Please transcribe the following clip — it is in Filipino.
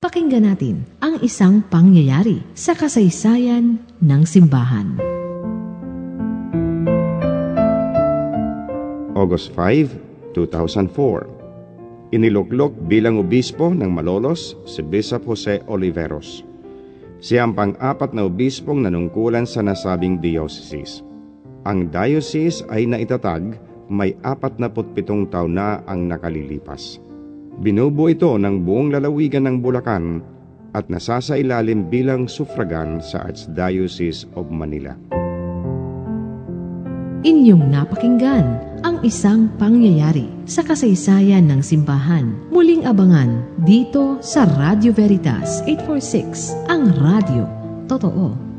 Pakinggan natin ang isang pangyayari sa kasaysayan ng simbahan. August 5, 2004 Iniluklok bilang obispo ng Malolos si Bishop Jose Oliveros. Siya ang pang-apat na obispong nanungkulan sa nasabing diocese. Ang diocese ay naitatag may 47 taon na ang nakalilipas. Binubuo ito ng buong lalawigan ng Bulacan at nasasailalim bilang suffragan sa Archdiocese of Manila. Inyong napakinggan ang isang pangyayari sa kasaysayan ng simbahan. Muling abangan dito sa Radio Veritas 846, ang radio. Totoo.